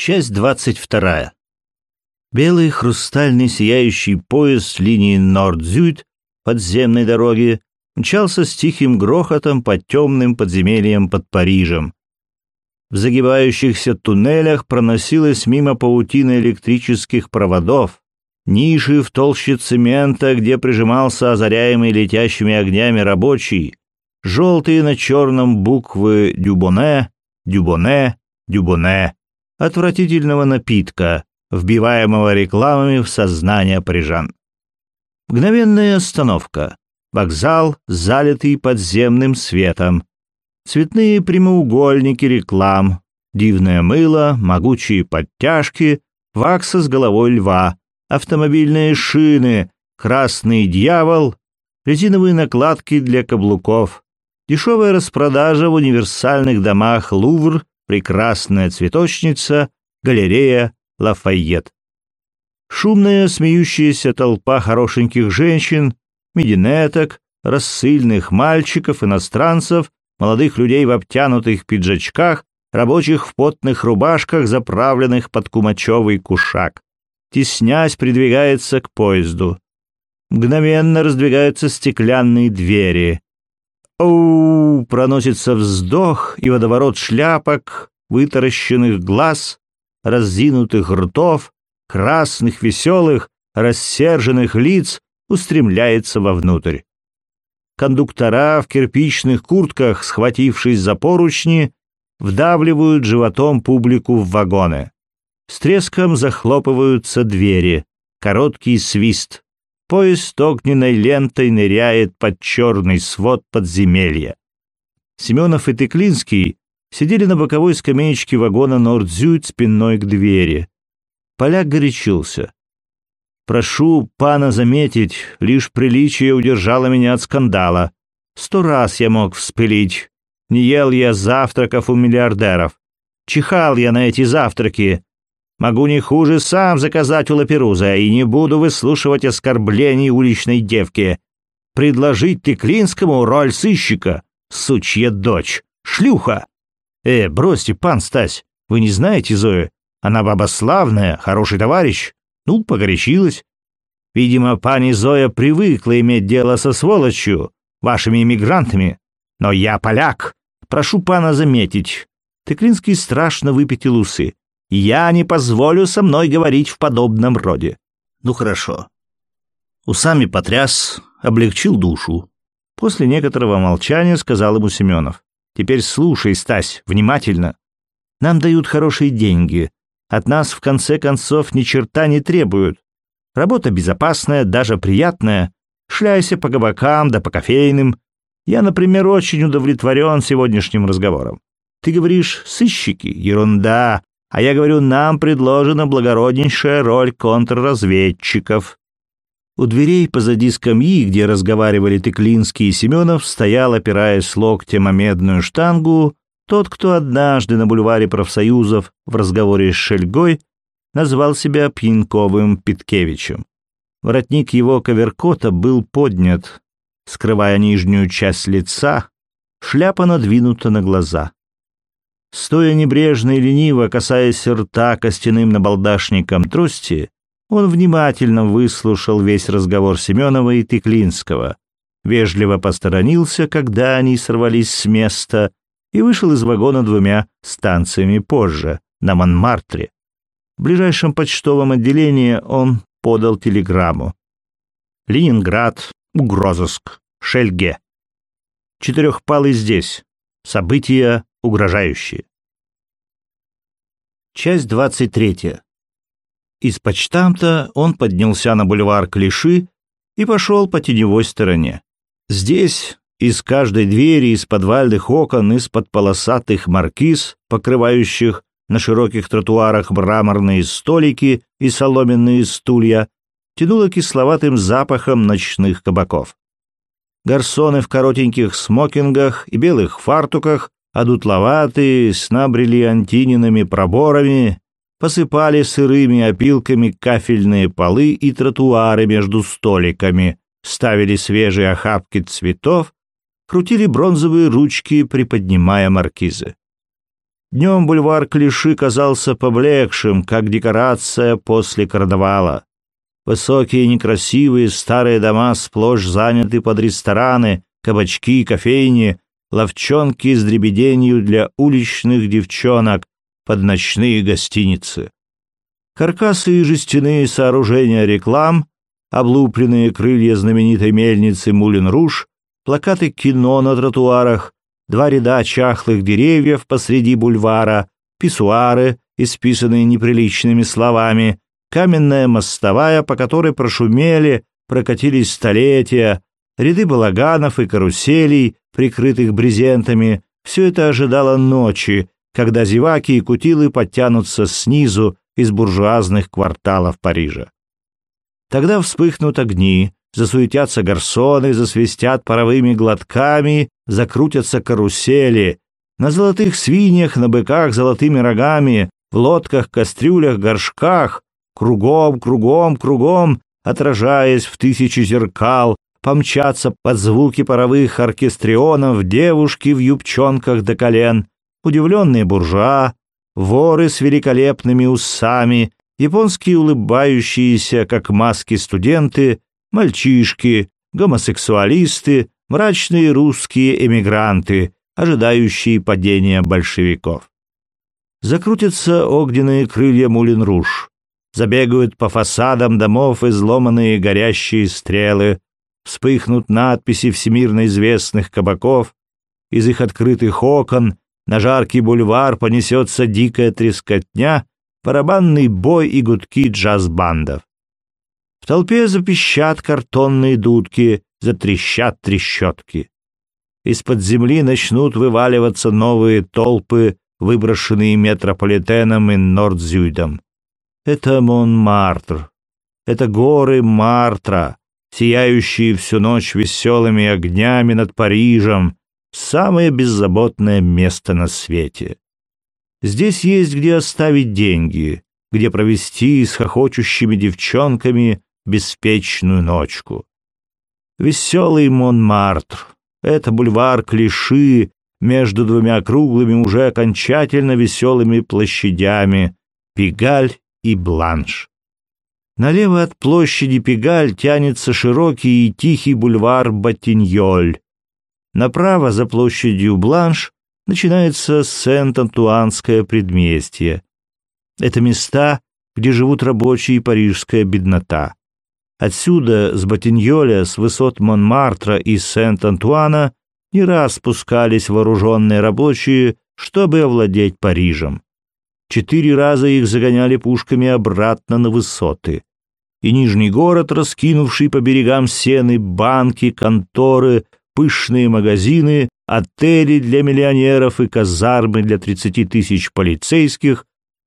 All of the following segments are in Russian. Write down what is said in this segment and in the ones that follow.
Часть двадцать вторая. Белый хрустальный сияющий пояс линии Норд-Зюд подземной дороги мчался с тихим грохотом по темным подземельям под Парижем. В загибающихся туннелях проносилась мимо паутины электрических проводов, ниши в толще цемента, где прижимался озаряемый летящими огнями рабочий, желтые на черном буквы «Дюбоне», «Дюбоне», «Дюбоне», отвратительного напитка, вбиваемого рекламами в сознание парижан. Мгновенная остановка. Вокзал, залитый подземным светом. Цветные прямоугольники реклам, дивное мыло, могучие подтяжки, вакса с головой льва, автомобильные шины, красный дьявол, резиновые накладки для каблуков, дешевая распродажа в универсальных домах Лувр прекрасная цветочница, галерея Лафайет. Шумная смеющаяся толпа хорошеньких женщин, мединеток, рассыльных мальчиков, иностранцев, молодых людей в обтянутых пиджачках, рабочих в потных рубашках, заправленных под кумачевый кушак. Теснясь, придвигается к поезду. Мгновенно раздвигаются стеклянные двери. Оу, проносится вздох и водоворот шляпок, вытаращенных глаз, разинутых ртов, красных, веселых, рассерженных лиц устремляется вовнутрь. Кондуктора в кирпичных куртках, схватившись за поручни, вдавливают животом публику в вагоны. С треском захлопываются двери. Короткий свист. Поезд огненной лентой ныряет под черный свод подземелья. Семенов и Тыклинский сидели на боковой скамеечке вагона Нордзюд спиной к двери. Поляк горячился. «Прошу пана заметить, лишь приличие удержало меня от скандала. Сто раз я мог вспылить. Не ел я завтраков у миллиардеров. Чихал я на эти завтраки, Могу не хуже сам заказать у Лаперуза и не буду выслушивать оскорблений уличной девки. Предложить ты Клинскому роль сыщика, сучья дочь, шлюха. Э, бросьте, пан Стась, вы не знаете Зою? Она баба славная, хороший товарищ. Ну, погорячилась. Видимо, пани Зоя привыкла иметь дело со сволочью, вашими иммигрантами. Но я поляк. Прошу пана заметить. Тыклинский страшно выпятил усы. Я не позволю со мной говорить в подобном роде. Ну хорошо. Усами потряс, облегчил душу. После некоторого молчания сказал ему Семенов. Теперь слушай, Стась, внимательно. Нам дают хорошие деньги. От нас, в конце концов, ни черта не требуют. Работа безопасная, даже приятная. Шляйся по кабакам да по кофейным. Я, например, очень удовлетворен сегодняшним разговором. Ты говоришь, сыщики, ерунда. А я говорю, нам предложена благороднейшая роль контрразведчиков. У дверей позади скамьи, где разговаривали Тыклинский и Семенов, стоял, опираясь локтем о медную штангу, тот, кто однажды на бульваре профсоюзов в разговоре с Шельгой назвал себя Пьянковым Питкевичем. Воротник его коверкота был поднят, скрывая нижнюю часть лица, шляпа надвинута на глаза. Стоя небрежно и лениво, касаясь рта костяным набалдашником трости, он внимательно выслушал весь разговор Семенова и Тыклинского, вежливо посторонился, когда они сорвались с места, и вышел из вагона двумя станциями позже, на Монмартре. В ближайшем почтовом отделении он подал телеграмму. Ленинград, угрозыск, Шельге. Четырехпалый здесь. События угрожающие. Часть двадцать третья. Из почтамта он поднялся на бульвар Клиши и пошел по теневой стороне. Здесь из каждой двери, из подвальных окон, из-под полосатых маркиз, покрывающих на широких тротуарах мраморные столики и соломенные стулья, тянуло кисловатым запахом ночных кабаков. Гарсоны в коротеньких смокингах и белых фартуках а дутловатые, с набриллиантиненными проборами, посыпали сырыми опилками кафельные полы и тротуары между столиками, ставили свежие охапки цветов, крутили бронзовые ручки, приподнимая маркизы. Днем бульвар Клиши казался поблекшим, как декорация после карнавала. Высокие некрасивые старые дома сплошь заняты под рестораны, кабачки, кофейни, ловчонки с дребеденью для уличных девчонок под ночные гостиницы. Каркасы и жестяные сооружения реклам, облупленные крылья знаменитой мельницы Мулин-Руж, плакаты кино на тротуарах, два ряда чахлых деревьев посреди бульвара, писсуары, исписанные неприличными словами, каменная мостовая, по которой прошумели, прокатились столетия, ряды балаганов и каруселей, прикрытых брезентами, все это ожидало ночи, когда зеваки и кутилы подтянутся снизу из буржуазных кварталов Парижа. Тогда вспыхнут огни, засуетятся гарсоны, засвистят паровыми глотками, закрутятся карусели. На золотых свиньях, на быках золотыми рогами, в лодках, кастрюлях, горшках, кругом, кругом, кругом, отражаясь в тысячи зеркал, помчатся под звуки паровых оркестрионов девушки в юбчонках до колен, удивленные буржуа, воры с великолепными усами, японские улыбающиеся, как маски студенты, мальчишки, гомосексуалисты, мрачные русские эмигранты, ожидающие падения большевиков. Закрутятся огненные крылья Мулин-Руж, забегают по фасадам домов изломанные горящие стрелы, вспыхнут надписи всемирно известных кабаков, из их открытых окон на жаркий бульвар понесется дикая трескотня, барабанный бой и гудки джаз-бандов. В толпе запищат картонные дудки, затрещат трещотки. Из-под земли начнут вываливаться новые толпы, выброшенные метрополитеном и Нордзюйдом. Это Монмартр. Это горы Мартра, сияющие всю ночь веселыми огнями над Парижем, самое беззаботное место на свете. Здесь есть где оставить деньги, где провести с хохочущими девчонками беспечную ночку. Веселый Монмартр — это бульвар Клиши между двумя круглыми уже окончательно веселыми площадями Пигаль и Бланш. Налево от площади Пегаль тянется широкий и тихий бульвар Батиньоль. Направо за площадью Бланш начинается Сент-Антуанское предместье. Это места, где живут рабочие и парижская беднота. Отсюда, с Батиньоля, с высот Монмартра и Сент-Антуана, не раз спускались вооруженные рабочие, чтобы овладеть Парижем. Четыре раза их загоняли пушками обратно на высоты и Нижний город, раскинувший по берегам сены банки, конторы, пышные магазины, отели для миллионеров и казармы для 30 тысяч полицейских,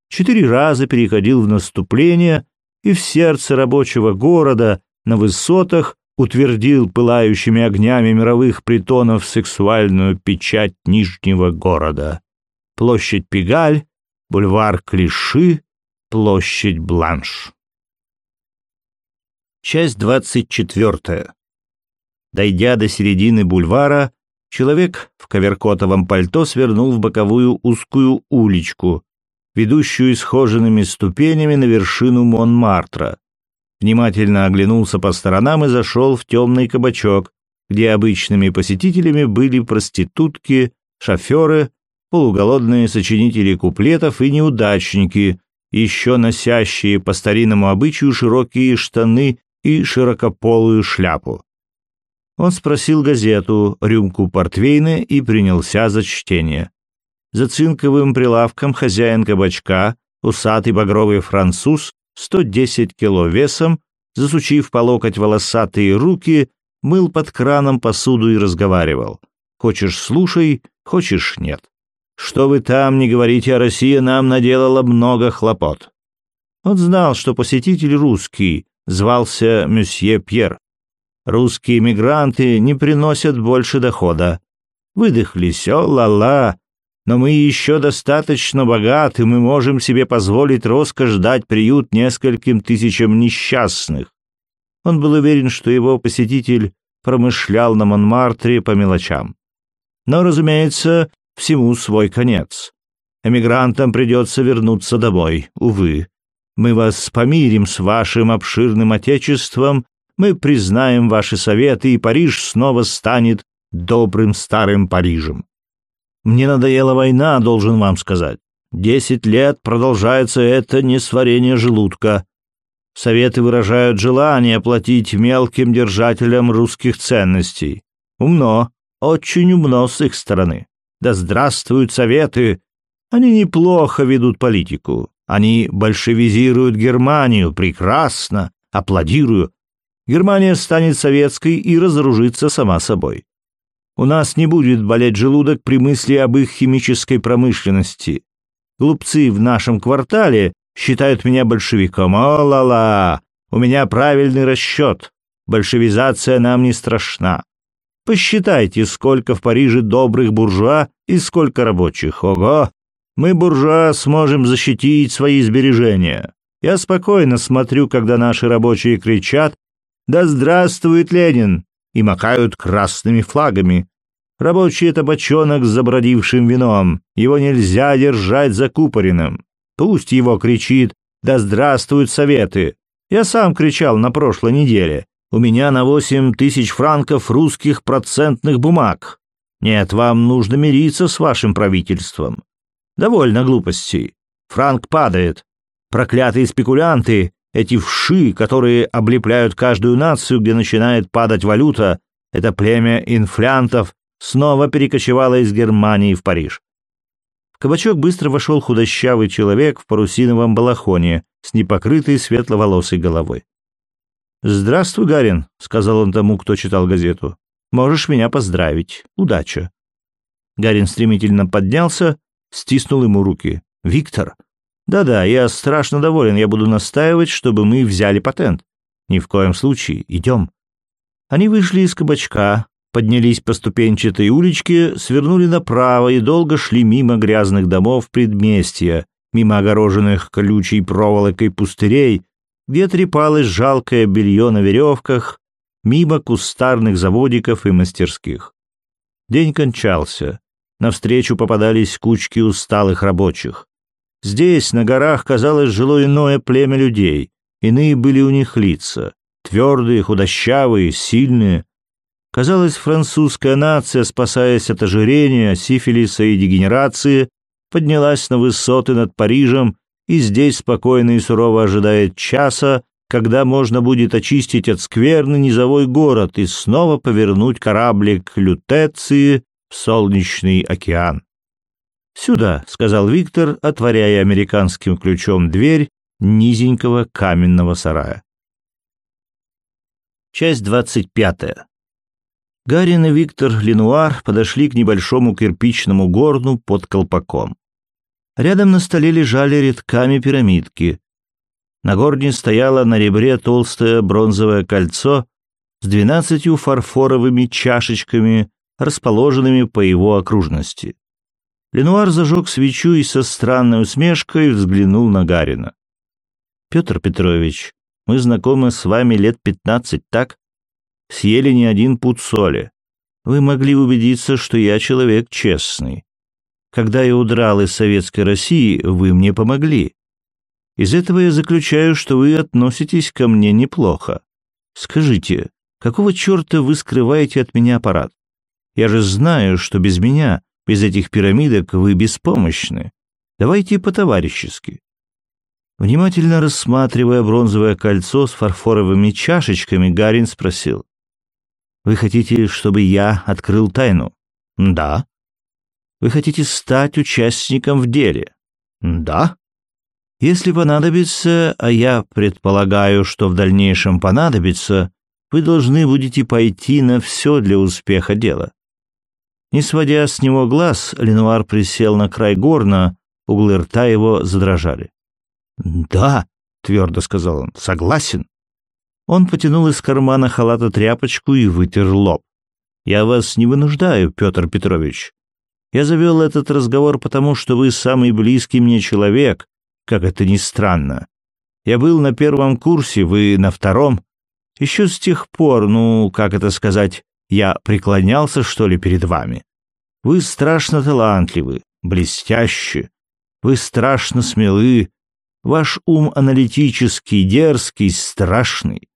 четыре раза переходил в наступление и в сердце рабочего города на высотах утвердил пылающими огнями мировых притонов сексуальную печать Нижнего города. Площадь Пегаль, бульвар Клиши, площадь Бланш. Часть двадцать четвертая. Дойдя до середины бульвара, человек в коверкотовом пальто свернул в боковую узкую уличку, ведущую исхоженными ступенями на вершину Монмартра. Внимательно оглянулся по сторонам и зашел в темный кабачок, где обычными посетителями были проститутки, шоферы, полуголодные сочинители куплетов и неудачники, еще носящие по старинному обычаю широкие штаны и широкополую шляпу. Он спросил газету, рюмку портвейна и принялся за чтение. За цинковым прилавком хозяин кабачка, усатый багровый француз, 110 кило весом, засучив по локоть волосатые руки, мыл под краном посуду и разговаривал. «Хочешь — слушай, хочешь — нет. Что вы там не говорите, а Россия нам наделала много хлопот». Он знал, что посетитель русский, звался месье Пьер. Русские мигранты не приносят больше дохода. Выдохлись, о-ла-ла, но мы еще достаточно богаты, мы можем себе позволить роскошь дать приют нескольким тысячам несчастных. Он был уверен, что его посетитель промышлял на Монмартре по мелочам. Но, разумеется, всему свой конец. Эмигрантам придется вернуться домой, увы. Мы вас помирим с вашим обширным отечеством, мы признаем ваши советы, и Париж снова станет добрым старым Парижем. Мне надоела война, должен вам сказать. Десять лет продолжается это несварение желудка. Советы выражают желание платить мелким держателям русских ценностей. Умно, очень умно с их стороны. Да здравствуют советы! Они неплохо ведут политику. Они большевизируют Германию. Прекрасно. Аплодирую. Германия станет советской и разоружится сама собой. У нас не будет болеть желудок при мысли об их химической промышленности. Глупцы в нашем квартале считают меня большевиком. О-ла-ла! У меня правильный расчет. Большевизация нам не страшна. Посчитайте, сколько в Париже добрых буржуа и сколько рабочих. Ого! Мы, буржуа, сможем защитить свои сбережения. Я спокойно смотрю, когда наши рабочие кричат «Да здравствует Ленин!» и макают красными флагами. Рабочий — это бочонок с забродившим вином. Его нельзя держать закупоренным. Пусть его кричит «Да здравствуют советы!» Я сам кричал на прошлой неделе. У меня на восемь тысяч франков русских процентных бумаг. Нет, вам нужно мириться с вашим правительством. Довольно глупостей. Франк падает. Проклятые спекулянты, эти вши, которые облепляют каждую нацию, где начинает падать валюта, это племя инфлянтов снова перекочевало из Германии в Париж. В кабачок быстро вошел худощавый человек в парусиновом балахоне с непокрытой светловолосой головой. «Здравствуй, Гарин», — сказал он тому, кто читал газету. «Можешь меня поздравить. Удача». Гарин стремительно поднялся, стиснул ему руки. «Виктор, да-да, я страшно доволен. Я буду настаивать, чтобы мы взяли патент. Ни в коем случае. Идем. Они вышли из кабачка, поднялись по ступенчатой уличке, свернули направо и долго шли мимо грязных домов предместья, мимо огороженных колючей проволокой пустырей, где трепалось жалкое белье на веревках, мимо кустарных заводиков и мастерских. День кончался. Навстречу попадались кучки усталых рабочих. Здесь, на горах, казалось, жило иное племя людей. Иные были у них лица. Твердые, худощавые, сильные. Казалось, французская нация, спасаясь от ожирения, сифилиса и дегенерации, поднялась на высоты над Парижем и здесь спокойно и сурово ожидает часа, когда можно будет очистить от скверны низовой город и снова повернуть кораблик Лютеции в солнечный океан. «Сюда», — сказал Виктор, отворяя американским ключом дверь низенького каменного сарая. Часть двадцать пятая. Гарин и Виктор Ленуар подошли к небольшому кирпичному горну под колпаком. Рядом на столе лежали редками пирамидки. На горне стояло на ребре толстое бронзовое кольцо с двенадцатью фарфоровыми чашечками, расположенными по его окружности. Ленуар зажег свечу и со странной усмешкой взглянул на Гарина. «Петр Петрович, мы знакомы с вами лет пятнадцать, так? Съели не один пуд соли. Вы могли убедиться, что я человек честный. Когда я удрал из Советской России, вы мне помогли. Из этого я заключаю, что вы относитесь ко мне неплохо. Скажите, какого черта вы скрываете от меня аппарат? Я же знаю, что без меня без этих пирамидок вы беспомощны. Давайте по-товарищески. Внимательно рассматривая бронзовое кольцо с фарфоровыми чашечками, Гарин спросил. «Вы хотите, чтобы я открыл тайну?» «Да». «Вы хотите стать участником в деле?» «Да». «Если понадобится, а я предполагаю, что в дальнейшем понадобится, вы должны будете пойти на все для успеха дела. Не сводя с него глаз, Ленуар присел на край горна, углы рта его задрожали. «Да», — твердо сказал он, — «согласен». Он потянул из кармана халата тряпочку и вытер лоб. «Я вас не вынуждаю, Петр Петрович. Я завел этот разговор потому, что вы самый близкий мне человек, как это ни странно. Я был на первом курсе, вы на втором. Еще с тех пор, ну, как это сказать, я преклонялся, что ли, перед вами. Вы страшно талантливы, блестящи. Вы страшно смелы. Ваш ум аналитический, дерзкий, страшный.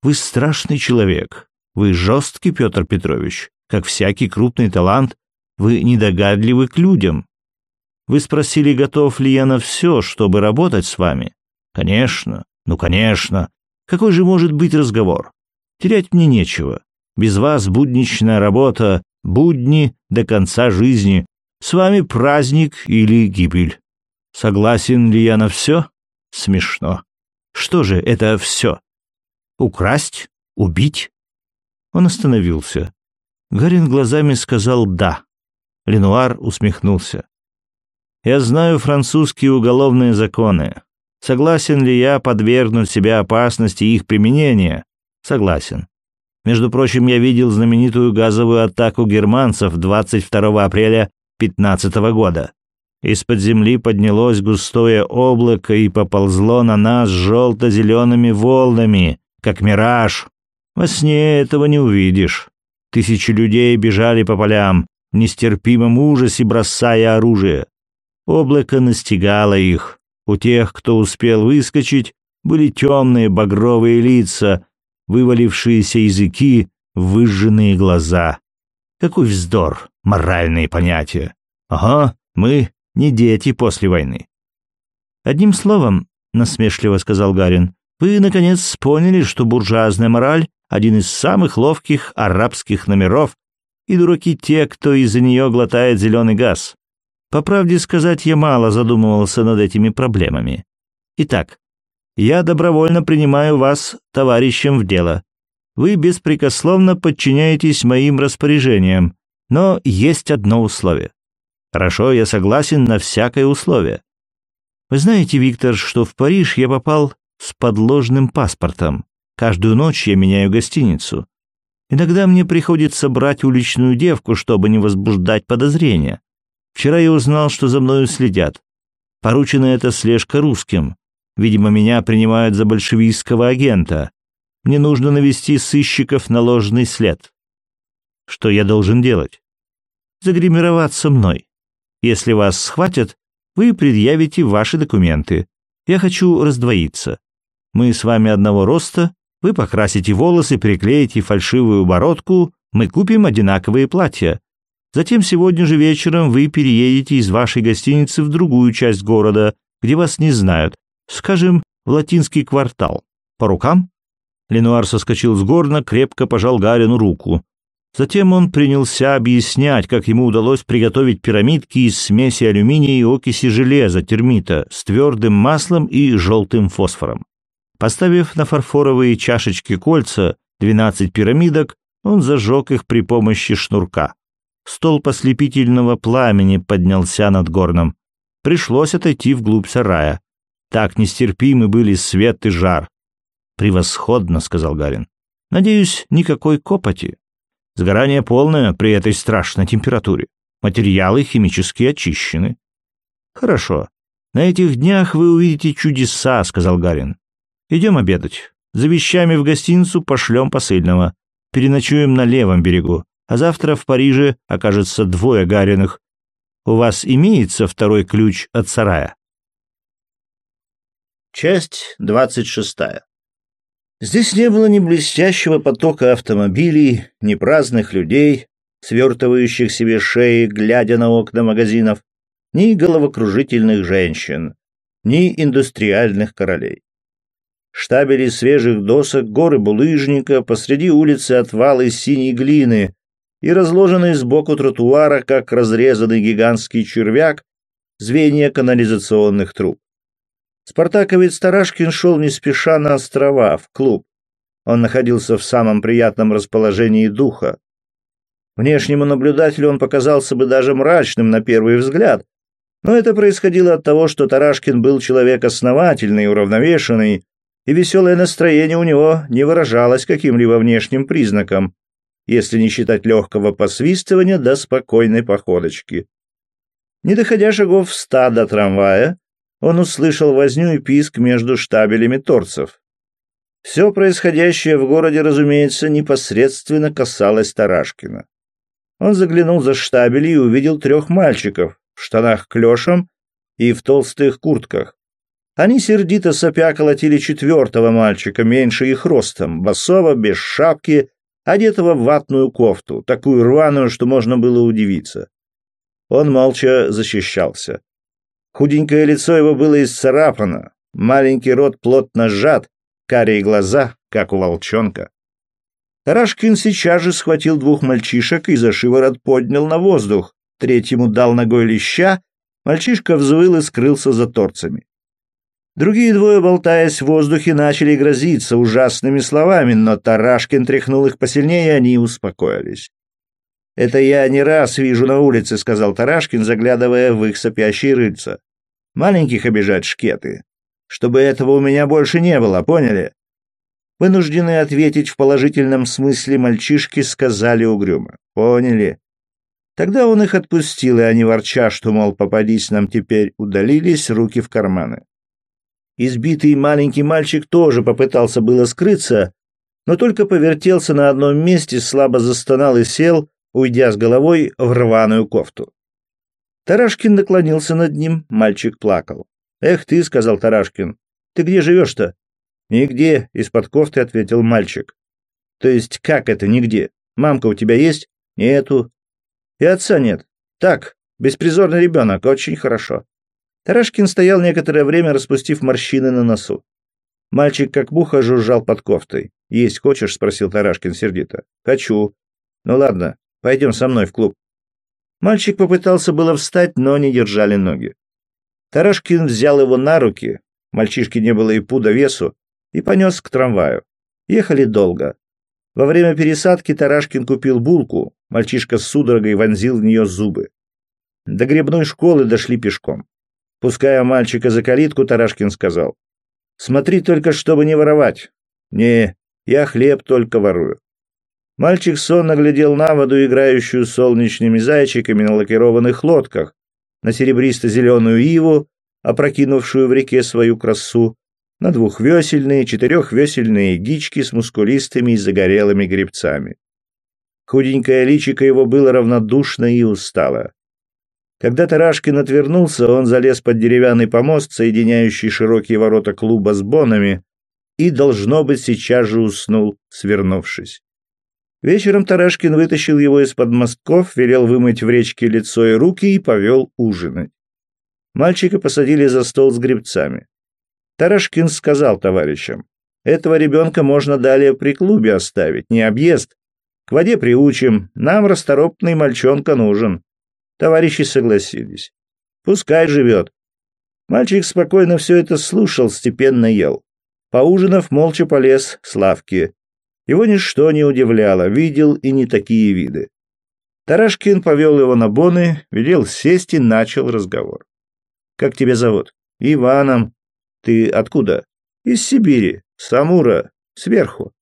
Вы страшный человек. Вы жесткий, Петр Петрович. Как всякий крупный талант, вы недогадливы к людям. Вы спросили, готов ли я на все, чтобы работать с вами. Конечно, ну конечно. Какой же может быть разговор? Терять мне нечего. Без вас будничная работа, будни до конца жизни. С вами праздник или гибель. Согласен ли я на все? Смешно. Что же это все? Украсть? Убить? Он остановился. Гарин глазами сказал «да». Ленуар усмехнулся. «Я знаю французские уголовные законы. Согласен ли я подвергнуть себя опасности их применения? Согласен. Между прочим, я видел знаменитую газовую атаку германцев 22 апреля 15 года. Из-под земли поднялось густое облако и поползло на нас желто-зелеными волнами, как мираж. Во сне этого не увидишь. Тысячи людей бежали по полям, в нестерпимом ужасе бросая оружие. Облако настигало их. У тех, кто успел выскочить, были темные багровые лица, вывалившиеся языки, выжженные глаза. Какой вздор, моральные понятия. Ага, мы не дети после войны. Одним словом, насмешливо сказал Гарин, вы наконец поняли, что буржуазная мораль один из самых ловких арабских номеров, и дураки те, кто из-за нее глотает зеленый газ. По правде сказать, я мало задумывался над этими проблемами. Итак, я добровольно принимаю вас товарищем в дело. Вы беспрекословно подчиняетесь моим распоряжениям, но есть одно условие. Хорошо, я согласен на всякое условие. Вы знаете, Виктор, что в Париж я попал с подложным паспортом. Каждую ночь я меняю гостиницу. Иногда мне приходится брать уличную девку, чтобы не возбуждать подозрения. Вчера я узнал, что за мною следят. Поручена эта слежка русским. Видимо, меня принимают за большевистского агента. Мне нужно навести сыщиков на ложный след. Что я должен делать? Загримироваться мной. Если вас схватят, вы предъявите ваши документы. Я хочу раздвоиться. Мы с вами одного роста, вы покрасите волосы, приклеите фальшивую бородку, мы купим одинаковые платья. Затем сегодня же вечером вы переедете из вашей гостиницы в другую часть города, где вас не знают, скажем, в латинский квартал. По рукам? Ленуар соскочил с горна, крепко пожал Гарину руку. Затем он принялся объяснять, как ему удалось приготовить пирамидки из смеси алюминия и окиси железа, термита, с твердым маслом и желтым фосфором. Поставив на фарфоровые чашечки кольца 12 пирамидок, он зажег их при помощи шнурка. Стол послепительного пламени поднялся над горном. Пришлось отойти вглубь сарая. Так нестерпимы были свет и жар. «Превосходно», — сказал Гарин. «Надеюсь, никакой копоти. Сгорание полное при этой страшной температуре. Материалы химически очищены». «Хорошо. На этих днях вы увидите чудеса», — сказал Гарин. «Идем обедать. За вещами в гостиницу пошлем посыльного. Переночуем на левом берегу, а завтра в Париже окажется двое Гариных. У вас имеется второй ключ от сарая?» Часть двадцать шестая. Здесь не было ни блестящего потока автомобилей, ни праздных людей, свертывающих себе шеи, глядя на окна магазинов, ни головокружительных женщин, ни индустриальных королей. Штабели свежих досок, горы булыжника, посреди улицы отвалы синей глины и разложенные сбоку тротуара, как разрезанный гигантский червяк, звенья канализационных труб. Спартаковец Тарашкин шел не спеша на острова, в клуб. Он находился в самом приятном расположении духа. Внешнему наблюдателю он показался бы даже мрачным на первый взгляд, но это происходило от того, что Тарашкин был человек основательный, уравновешенный, и веселое настроение у него не выражалось каким-либо внешним признаком, если не считать легкого посвистывания до спокойной походочки. Не доходя шагов в ста до трамвая, он услышал возню и писк между штабелями торцев. Все происходящее в городе, разумеется, непосредственно касалось Тарашкина. Он заглянул за штабели и увидел трех мальчиков в штанах клешем и в толстых куртках. Они сердито сопя колотили четвертого мальчика, меньше их ростом, босого, без шапки, одетого в ватную кофту, такую рваную, что можно было удивиться. Он молча защищался. Худенькое лицо его было исцарапано, маленький рот плотно сжат, карие глаза, как у волчонка. Тарашкин сейчас же схватил двух мальчишек и за шиворот поднял на воздух, третьему дал ногой леща, мальчишка взвыл и скрылся за торцами. Другие двое, болтаясь в воздухе, начали грозиться ужасными словами, но Тарашкин тряхнул их посильнее, и они успокоились. «Это я не раз вижу на улице», — сказал Тарашкин, заглядывая в их сопящие рыльца. «Маленьких обижать шкеты. Чтобы этого у меня больше не было, поняли?» Вынужденные ответить в положительном смысле, мальчишки сказали угрюмо. «Поняли». Тогда он их отпустил, и они, ворча, что, мол, попадись нам теперь, удалились, руки в карманы. Избитый маленький мальчик тоже попытался было скрыться, но только повертелся на одном месте, слабо застонал и сел, уйдя с головой в рваную кофту. Тарашкин наклонился над ним, мальчик плакал. «Эх ты», — сказал Тарашкин, — «ты где живешь-то?» «Нигде», — из-под кофты ответил мальчик. «То есть как это нигде? Мамка у тебя есть?» «Нету». «И отца нет?» «Так, беспризорный ребенок, очень хорошо». Тарашкин стоял некоторое время, распустив морщины на носу. Мальчик как муха жужжал под кофтой. «Есть хочешь?» — спросил Тарашкин сердито. «Хочу». «Ну ладно, пойдем со мной в клуб». Мальчик попытался было встать, но не держали ноги. Тарашкин взял его на руки, мальчишке не было и пуда весу, и понес к трамваю. Ехали долго. Во время пересадки Тарашкин купил булку, мальчишка с судорогой вонзил в нее зубы. До грибной школы дошли пешком. Пуская мальчика за калитку, Тарашкин сказал. «Смотри только, чтобы не воровать». «Не, я хлеб только ворую». Мальчик сонно глядел на воду, играющую солнечными зайчиками на лакированных лодках, на серебристо-зеленую иву, опрокинувшую в реке свою красу, на двухвесельные, четырехвесельные гички с мускулистыми и загорелыми гребцами. Худенькое личико его было равнодушно и устало. Когда Тарашкин отвернулся, он залез под деревянный помост, соединяющий широкие ворота клуба с бонами, и, должно быть, сейчас же уснул, свернувшись. Вечером Тарашкин вытащил его из-под мостков, велел вымыть в речке лицо и руки и повел ужинать. Мальчика посадили за стол с грибцами. Тарашкин сказал товарищам, «Этого ребенка можно далее при клубе оставить, не объезд. К воде приучим, нам расторопный мальчонка нужен». Товарищи согласились. Пускай живет. Мальчик спокойно все это слушал, степенно ел. Поужинав, молча полез с лавки. Его ничто не удивляло, видел и не такие виды. Тарашкин повел его на боны, велел сесть и начал разговор. «Как тебя зовут?» «Иваном». «Ты откуда?» «Из Сибири, с Амура, сверху».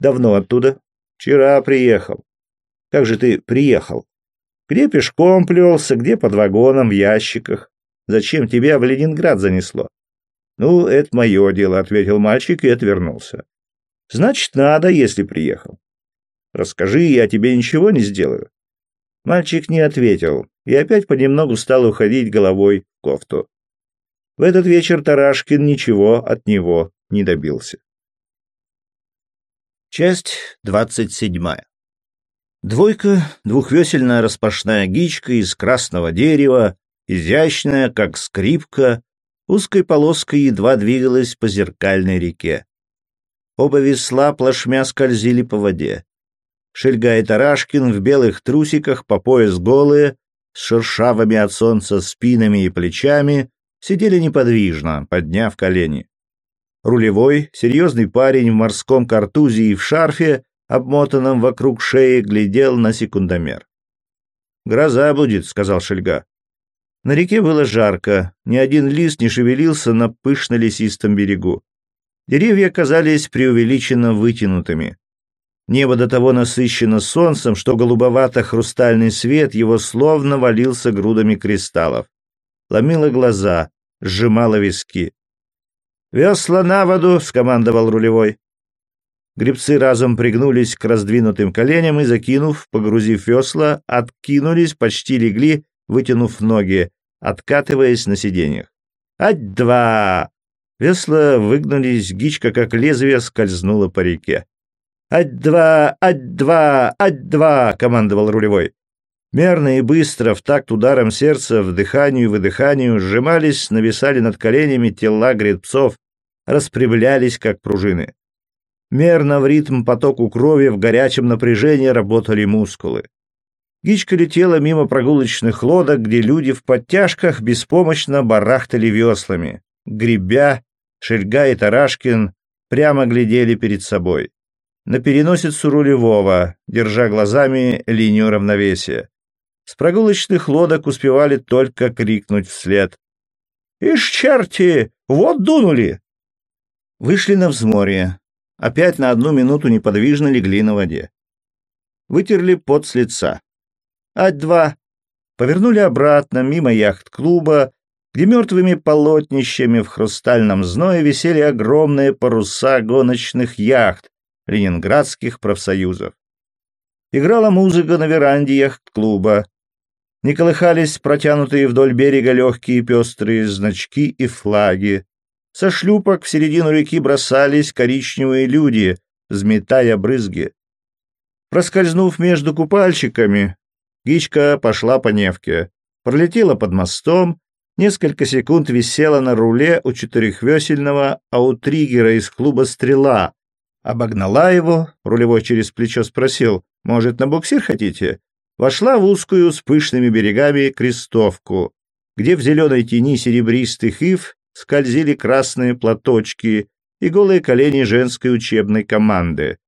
«Давно оттуда?» «Вчера приехал». «Как же ты приехал?» Где пешком плелся, где под вагоном, в ящиках. Зачем тебя в Ленинград занесло? Ну, это мое дело, ответил мальчик и отвернулся. Значит, надо, если приехал. Расскажи, я тебе ничего не сделаю. Мальчик не ответил и опять понемногу стал уходить головой в кофту. В этот вечер Тарашкин ничего от него не добился. Часть двадцать седьмая. Двойка, двухвесельная распашная гичка из красного дерева, изящная, как скрипка, узкой полоской едва двигалась по зеркальной реке. Оба весла плашмя скользили по воде. Шельга и Тарашкин в белых трусиках по пояс голые, с шершавыми от солнца спинами и плечами, сидели неподвижно, подняв колени. Рулевой, серьезный парень в морском картузе и в шарфе, обмотанном вокруг шеи, глядел на секундомер. «Гроза будет», — сказал Шельга. На реке было жарко, ни один лист не шевелился на пышно-лесистом берегу. Деревья казались преувеличенно вытянутыми. Небо до того насыщено солнцем, что голубовато-хрустальный свет его словно валился грудами кристаллов. Ломило глаза, сжимало виски. «Весла на воду!» — скомандовал рулевой. Гребцы разом пригнулись к раздвинутым коленям и, закинув, погрузив весла, откинулись, почти легли, вытянув ноги, откатываясь на сиденьях. «Ать-два!» Весла выгнулись, гичка, как лезвие, скользнула по реке. «Ать-два! Ать-два! Ать-два!» — командовал рулевой. Мерно и быстро, в такт ударом сердца, вдыханию и выдыханию, сжимались, нависали над коленями тела гребцов, распрямлялись, как пружины. Мерно в ритм потоку крови в горячем напряжении работали мускулы. Гичка летела мимо прогулочных лодок, где люди в подтяжках беспомощно барахтали веслами. Гребя, Шельга и Тарашкин прямо глядели перед собой. На переносицу рулевого, держа глазами линию равновесия. С прогулочных лодок успевали только крикнуть вслед. «Ишь, черти! Вот дунули!» Вышли на взморье. Опять на одну минуту неподвижно легли на воде. Вытерли пот с лица. Ать-два. Повернули обратно, мимо яхт-клуба, где мертвыми полотнищами в хрустальном зное висели огромные паруса гоночных яхт ленинградских профсоюзов. Играла музыка на веранде яхт-клуба. Не колыхались протянутые вдоль берега легкие пестрые значки и флаги. Со шлюпок в середину реки бросались коричневые люди, взметая брызги. Проскользнув между купальщиками, Гичка пошла по Невке, пролетела под мостом, несколько секунд висела на руле у четырехвесельного аутриггера из клуба «Стрела», обогнала его, рулевой через плечо спросил, «Может, на буксир хотите?» Вошла в узкую с пышными берегами крестовку, где в зеленой тени серебристых ив скользили красные платочки и голые колени женской учебной команды,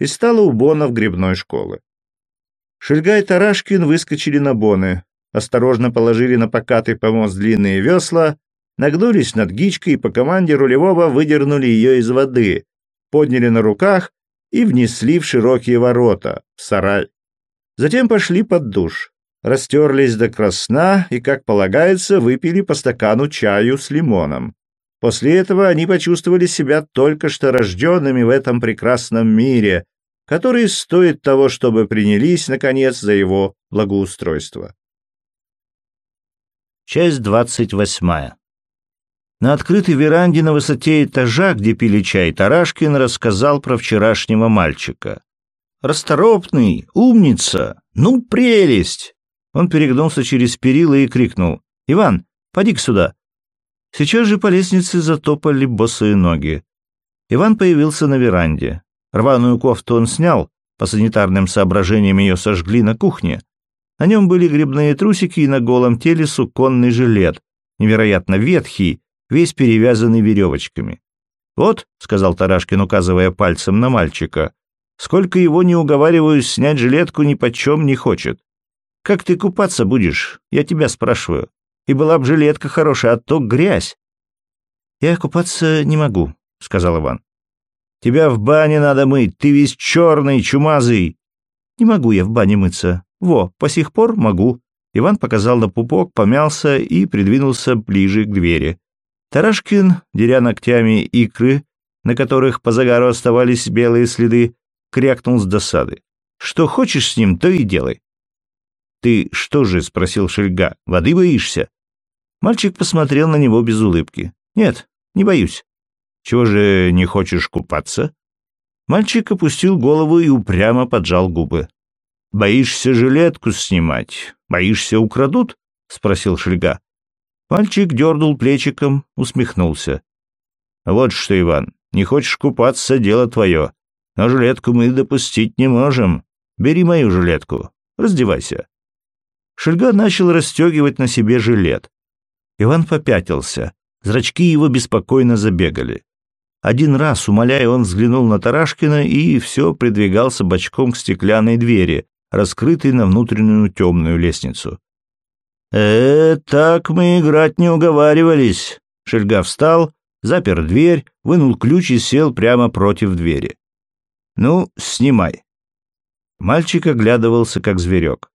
и стала у бонов грибной школы. Шельга и Тарашкин выскочили на боны, осторожно положили на покатый помост длинные весла, нагнулись над гичкой и по команде рулевого выдернули ее из воды, подняли на руках и внесли в широкие ворота, в сарай. Затем пошли под душ, растерлись до красна и, как полагается, выпили по стакану чаю с лимоном. После этого они почувствовали себя только что рожденными в этом прекрасном мире, который стоит того, чтобы принялись, наконец, за его благоустройство. Часть двадцать восьмая. На открытой веранде на высоте этажа, где пили чай, Тарашкин рассказал про вчерашнего мальчика. «Расторопный, умница, ну прелесть!» Он перегнулся через перила и крикнул. «Иван, поди-ка сюда!» Сейчас же по лестнице затопали босые ноги. Иван появился на веранде. Рваную кофту он снял, по санитарным соображениям ее сожгли на кухне. На нем были грибные трусики и на голом теле суконный жилет, невероятно ветхий, весь перевязанный веревочками. «Вот», — сказал Тарашкин, указывая пальцем на мальчика, «сколько его не уговариваю снять жилетку, ни почем не хочет. Как ты купаться будешь? Я тебя спрашиваю. И была б жилетка хорошая, а то грязь». «Я купаться не могу», — сказал Иван. Тебя в бане надо мыть, ты весь черный, чумазый. Не могу я в бане мыться. Во, по сих пор могу. Иван показал на пупок, помялся и придвинулся ближе к двери. Тарашкин, деря ногтями икры, на которых по загару оставались белые следы, крякнул с досады. «Что хочешь с ним, то и делай». «Ты что же?» — спросил Шельга. «Воды боишься?» Мальчик посмотрел на него без улыбки. «Нет, не боюсь. Чего же не хочешь купаться?» Мальчик опустил голову и упрямо поджал губы. «Боишься жилетку снимать? Боишься украдут?» — спросил Шельга. Мальчик дернул плечиком, усмехнулся. «Вот что, Иван, не хочешь купаться — дело твое. Но жилетку мы допустить не можем. Бери мою жилетку, раздевайся». Шельга начал расстегивать на себе жилет. Иван попятился. Зрачки его беспокойно забегали. Один раз, умоляя, он взглянул на Тарашкина и все придвигался бочком к стеклянной двери, раскрытой на внутреннюю темную лестницу. «Э, так мы играть не уговаривались». Шельга встал, запер дверь, вынул ключ и сел прямо против двери. «Ну, снимай». Мальчик оглядывался, как зверек.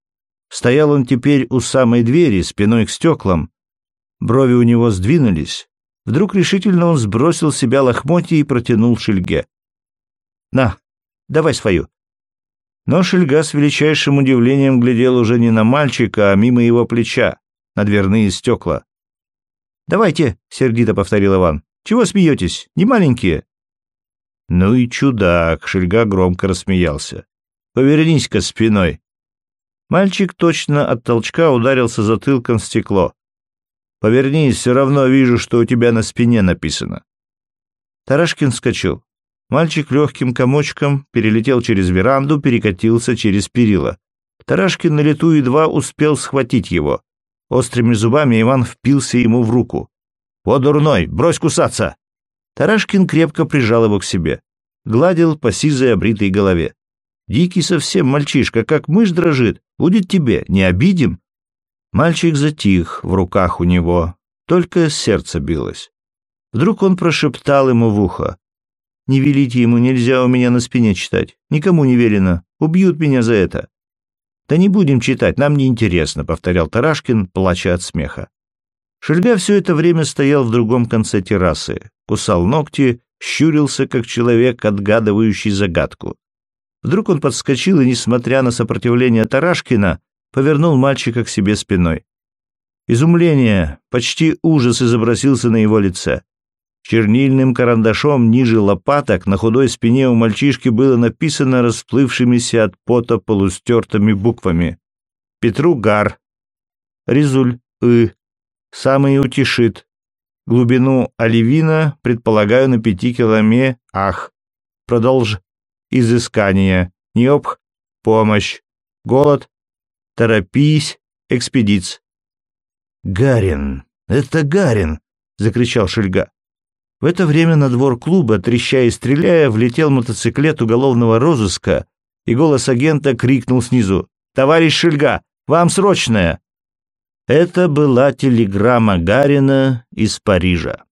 Стоял он теперь у самой двери, спиной к стеклам. Брови у него сдвинулись, Вдруг решительно он сбросил себя лохмотья и протянул Шельге. «На, давай свою». Но Шельга с величайшим удивлением глядел уже не на мальчика, а мимо его плеча, на дверные стекла. «Давайте», — сердито повторил Иван. «Чего смеетесь? Не маленькие?» «Ну и чудак!» — Шельга громко рассмеялся. «Повернись-ка спиной!» Мальчик точно от толчка ударился затылком в стекло. «Повернись, все равно вижу, что у тебя на спине написано». Тарашкин вскочил. Мальчик легким комочком перелетел через веранду, перекатился через перила. Тарашкин на лету едва успел схватить его. Острыми зубами Иван впился ему в руку. «О, дурной, брось кусаться!» Тарашкин крепко прижал его к себе. Гладил по сизой обритой голове. «Дикий совсем мальчишка, как мышь дрожит. Будет тебе, не обидим?» Мальчик затих в руках у него, только сердце билось. Вдруг он прошептал ему в ухо. Не велите ему, нельзя у меня на спине читать. Никому не велено. Убьют меня за это. Да не будем читать, нам не интересно, повторял Тарашкин, плача от смеха. Шельга все это время стоял в другом конце террасы, кусал ногти, щурился, как человек, отгадывающий загадку. Вдруг он подскочил и, несмотря на сопротивление Тарашкина, повернул мальчика к себе спиной. Изумление, почти ужас изобразился на его лице. Чернильным карандашом ниже лопаток на худой спине у мальчишки было написано расплывшимися от пота полустертыми буквами. Петру Гар. Резуль И. Самый утешит. Глубину оливина предполагаю на пяти киломе. Ах. Продолж. Изыскание. Необх. Помощь. Голод. Торопись. Экспедиц. «Гарин! Это Гарин!» — закричал Шельга. В это время на двор клуба, треща и стреляя, влетел мотоциклет уголовного розыска, и голос агента крикнул снизу «Товарищ Шельга, вам срочное!» Это была телеграмма Гарина из Парижа.